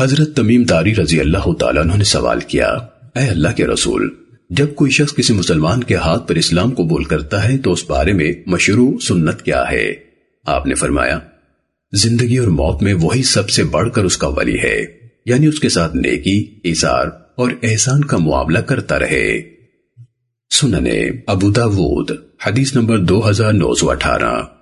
حضرت تمیم داری رضی اللہ تعالیٰ عنہ نے سوال کیا، اے اللہ کے رسول، جب کوئی شخص کسی مسلمان کے ہاتھ پر اسلام قبول کرتا ہے تو اس بارے میں مشروع سنت کیا ہے؟ آپ نے فرمایا، زندگی اور موت میں وہی سب سے بڑھ کر اس کا ولی ہے یعنی اس کے ساتھ نیکی، اظہار اور احسان کا معاملہ کرتا رہے۔ سننے ابو داود، حدیث نمبر دو ہزار نو سو اٹھارہ۔